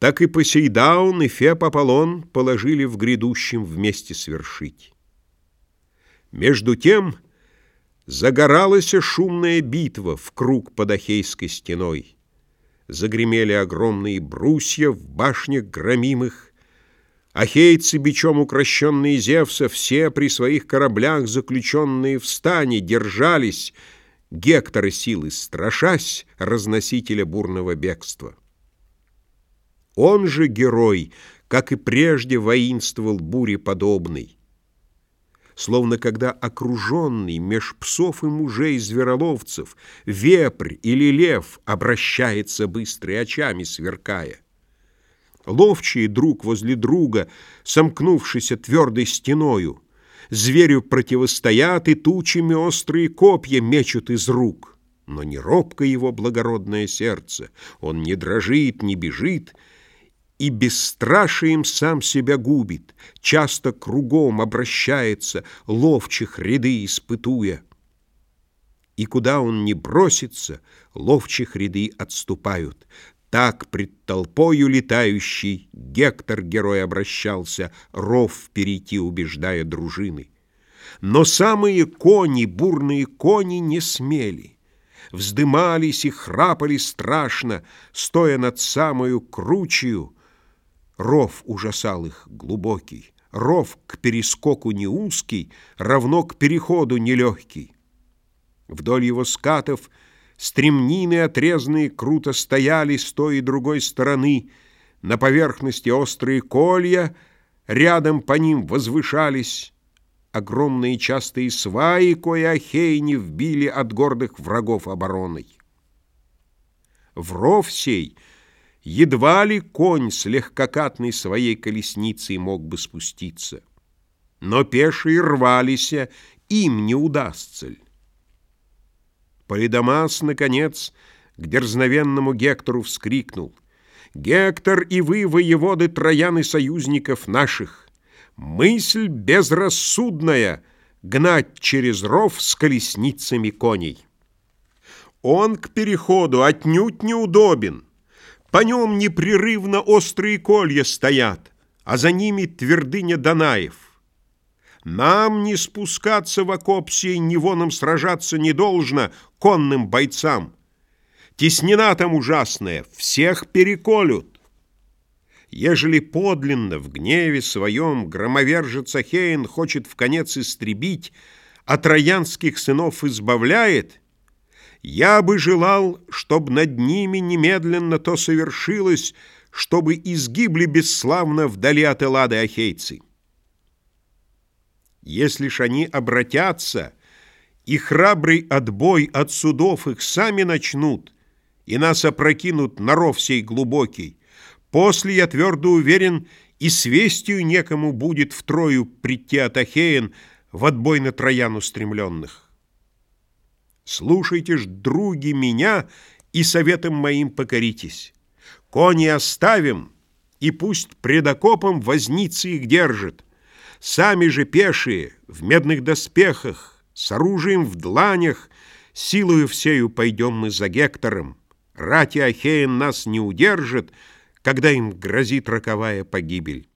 Так и Посейдаун, и Феб Аполлон положили в грядущем вместе свершить. Между тем загоралась шумная битва в круг под Ахейской стеной. Загремели огромные брусья в башнях громимых. Ахейцы, бичом укращенные Зевса, все при своих кораблях, заключенные в стане, держались, Гектора силы страшась, разносителя бурного бегства. Он же герой, как и прежде воинствовал буре подобный. Словно когда окруженный меж псов и мужей звероловцев Вепрь или лев обращается быстрые очами сверкая. Ловчие друг возле друга, сомкнувшись твердой стеною, Зверю противостоят и тучами острые копья мечут из рук. Но не робко его благородное сердце, он не дрожит, не бежит, и бесстрашием сам себя губит, часто кругом обращается, ловчих ряды испытуя. И куда он не бросится, ловчих ряды отступают. Так пред толпою летающий Гектор герой обращался, ров перейти убеждая дружины. Но самые кони, бурные кони, не смели. Вздымались и храпали страшно, стоя над самою кручью, Ров ужасал их глубокий, ров к перескоку не узкий, равно к переходу нелегкий. Вдоль его скатов стремнины отрезанные круто стояли с той и другой стороны, на поверхности острые колья, рядом по ним возвышались огромные частые сваи, кое ахейни вбили от гордых врагов обороной. В ров сей — Едва ли конь с легкокатной своей колесницей мог бы спуститься. Но пешие рвались, им не удастся ли. Полидамас, наконец, к дерзновенному Гектору вскрикнул. «Гектор и вы, воеводы Троян союзников наших, мысль безрассудная — гнать через ров с колесницами коней. Он к переходу отнюдь неудобен». По нем непрерывно острые колья стоят, а за ними твердыня Данаев. Нам не спускаться в окоп сей, ни воном сражаться не должно конным бойцам. Теснена там ужасная, всех переколют. Ежели подлинно в гневе своем громовержец Ахеин хочет в конец истребить, а троянских сынов избавляет, я бы желал, чтобы над ними немедленно то совершилось, чтобы изгибли бесславно вдали от Эллады ахейцы. Если ж они обратятся, и храбрый отбой от судов их сами начнут, и нас опрокинут на ров сей глубокий, после, я твердо уверен, и с вестью некому будет втрою прийти от Ахеен в отбой на Троян устремленных. Слушайте ж, други, меня и советом моим покоритесь. Кони оставим, и пусть пред окопом возницы их держит. Сами же пешие, в медных доспехах, с оружием в дланях, силою всею пойдем мы за Гектором. Рати Ахеен нас не удержит, когда им грозит роковая погибель.